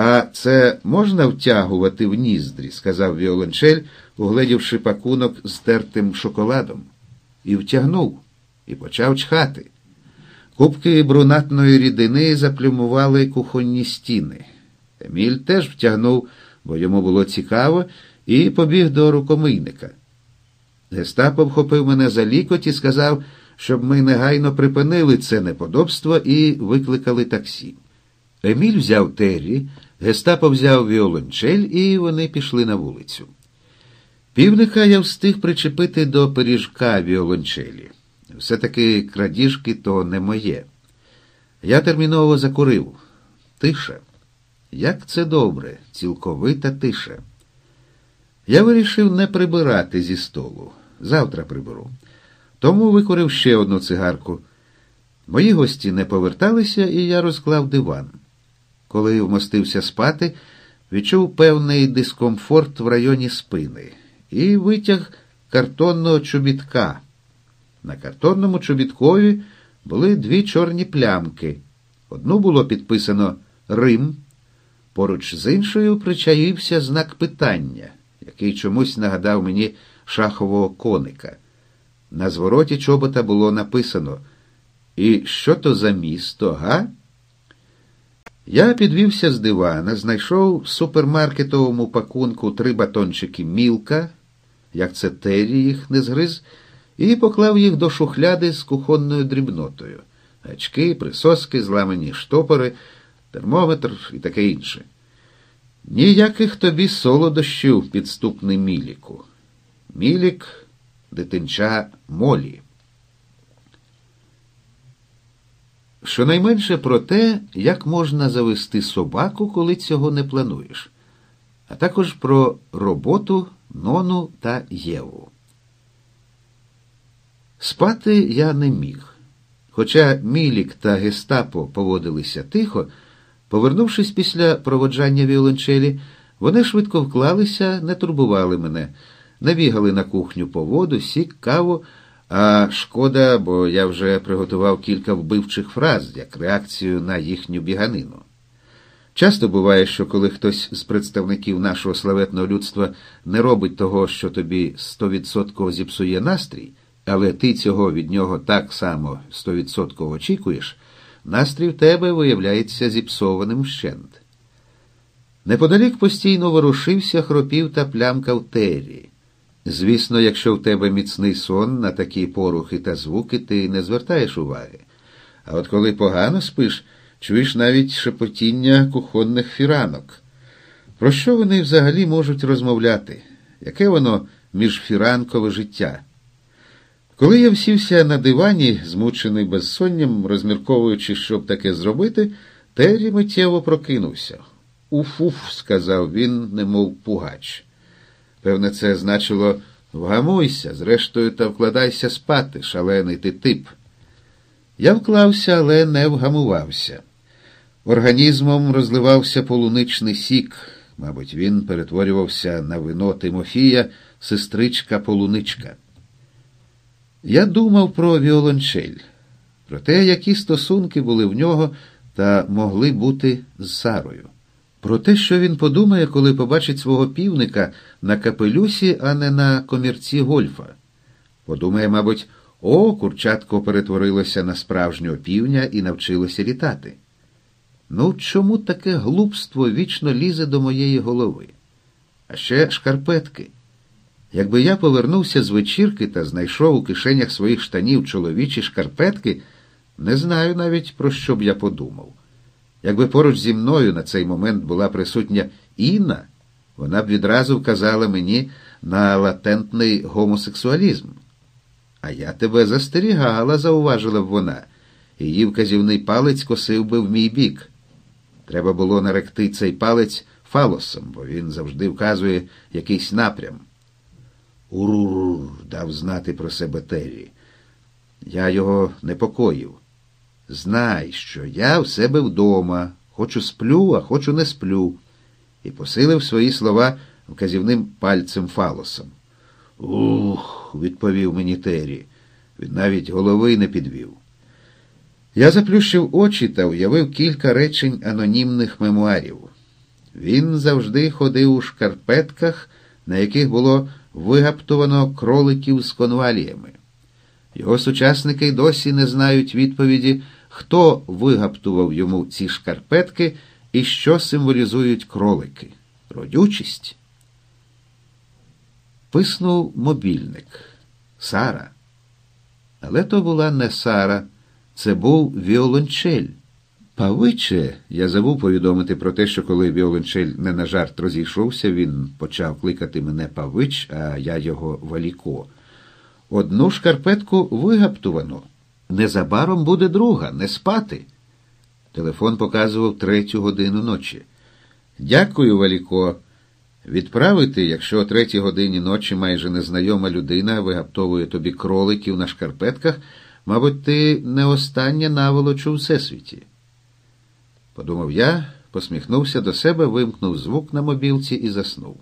А це можна втягувати в ніздрі, сказав Віолончель, угледівши пакунок з тертим шоколадом. І втягнув, і почав чхати. Кубки брунатної рідини заплюмували кухонні стіни. Еміль теж втягнув, бо йому було цікаво, і побіг до рукомийника. Гестапо вхопив мене за лікоть і сказав, щоб ми негайно припинили це неподобство і викликали таксі. Еміль взяв Террі, Гестапо взяв віолончель, і вони пішли на вулицю. Півника я встиг причепити до пиріжка віолончелі. Все-таки крадіжки то не моє. Я терміново закурив. Тиша. Як це добре, цілковита тиша. Я вирішив не прибирати зі столу. Завтра приберу. Тому викурив ще одну цигарку. Мої гості не поверталися, і я розклав диван. Коли вмостився спати, відчув певний дискомфорт в районі спини і витяг картонного чобітка. На картонному чобіткові були дві чорні плямки. Одну було підписано Рим. Поруч з іншою причаївся знак питання, який чомусь нагадав мені шахового коника. На звороті чобота було написано І що то за місто, га? Я підвівся з дивана, знайшов в супермаркетовому пакунку три батончики мілка, як це Террі їх не згриз, і поклав їх до шухляди з кухонною дрібнотою. Гачки, присоски, зламані штопори, термометр і таке інше. Ніяких тобі солодощів, підступний міліку. Мілік дитинча молі. Щонайменше про те, як можна завести собаку, коли цього не плануєш, а також про роботу Нону та Єву. Спати я не міг. Хоча Мілік та Гестапо поводилися тихо, повернувшись після проводжання віолончелі, вони швидко вклалися, не турбували мене, набігали на кухню по воду, сік, каву. А шкода, бо я вже приготував кілька вбивчих фраз як реакцію на їхню біганину. Часто буває, що коли хтось з представників нашого славетного людства не робить того, що тобі стовідсотково зіпсує настрій, але ти цього від нього так само стовідсотково очікуєш, настрій в тебе виявляється зіпсованим вщент. Неподалік постійно ворушився, хропів та плямкав Террі. Звісно, якщо в тебе міцний сон на такі порухи та звуки, ти не звертаєш уваги. А от коли погано спиш, чуєш навіть шепотіння кухонних фіранок. Про що вони взагалі можуть розмовляти? Яке воно міжфіранкове життя? Коли я всівся на дивані, змучений безсонням, розмірковуючи, що б таке зробити, Террі миттєво прокинувся. Уф-уф, сказав він, немов пугач. Певне, це значило вгамуйся, зрештою, та вкладайся спати, шалений ти тип. Я вклався, але не вгамувався. Організмом розливався полуничний сік. Мабуть, він перетворювався на вино Тимофія, сестричка полуничка. Я думав про віолончель, про те, які стосунки були в нього та могли бути з Сарою. Про те, що він подумає, коли побачить свого півника на капелюсі, а не на комірці гольфа. Подумає, мабуть, о, курчатко перетворилося на справжнього півня і навчилося літати. Ну, чому таке глупство вічно лізе до моєї голови? А ще шкарпетки. Якби я повернувся з вечірки та знайшов у кишенях своїх штанів чоловічі шкарпетки, не знаю навіть, про що б я подумав. Якби поруч зі мною на цей момент була присутня Інна, вона б відразу вказала мені на латентний гомосексуалізм. А я тебе застерігала, зауважила б вона. Її вказівний палець косив би в мій бік. Треба було наректи цей палець фалосом, бо він завжди вказує якийсь напрям. Урур, дав знати про себе Террі. Я його непокоїв. Знай, що я в себе вдома, хочу сплю, а хочу не сплю, і посилив свої слова вказівним пальцем фалосом. Ух, відповів мені Террі. Він навіть голови не підвів. Я заплющив очі та уявив кілька речень анонімних мемуарів. Він завжди ходив у шкарпетках, на яких було вигаптовано кроликів з конваліями. Його сучасники досі не знають відповіді, хто вигаптував йому ці шкарпетки і що символізують кролики. Родючість. Писнув мобільник. Сара. Але то була не Сара, це був віолончель. Павиче, я забув повідомити про те, що коли віолончель не на жарт розійшовся, він почав кликати мене Павич, а я його валіко. Одну шкарпетку вигаптувано. Незабаром буде друга, не спати. Телефон показував третю годину ночі. Дякую, Валіко. Відправити, якщо о третій годині ночі майже незнайома людина вигаптовує тобі кроликів на шкарпетках, мабуть, ти не остання наволоч у всесвіті. Подумав я, посміхнувся до себе, вимкнув звук на мобілці і заснув.